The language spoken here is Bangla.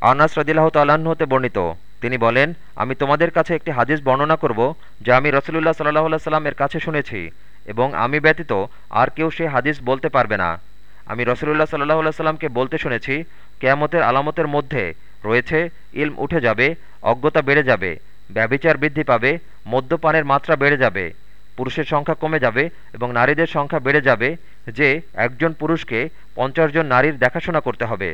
আনাস রদিল্লাহ তাল্লাহ্ন হতে বর্ণিত। তিনি বলেন, আমি তোমাদের কাছে একটি হাদিস বর্ণনা করব, যা আমি রসুলুল্লাহ সাল্লাহ সাল্লামের কাছে শুনেছি, এবং আমি ব্যতীত আর কেউ সে হাদিস বলতে পারবে না। আমি রসুলুল্লাহ সাল্লাহ সাল্লামকে বলতে শুনেছি, কেয়ামতের আলামতের মধ্যে রয়েছে, ইলম উঠে যাবে, অজ্ঞতা বেড়ে যাবে ব্যবিচার বৃদ্ধি পাবে, মদ্যপানের মাত্রা বেড়ে যাবে, পুরুষের সংখ্যা কমে যাবে, এবং নারীদের সংখ্যা বেড়ে যাবে, যে একজন পুরুষকে পঞ্চাশ জন নারীর দেখাশোনা করতে হবে।